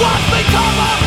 What's become of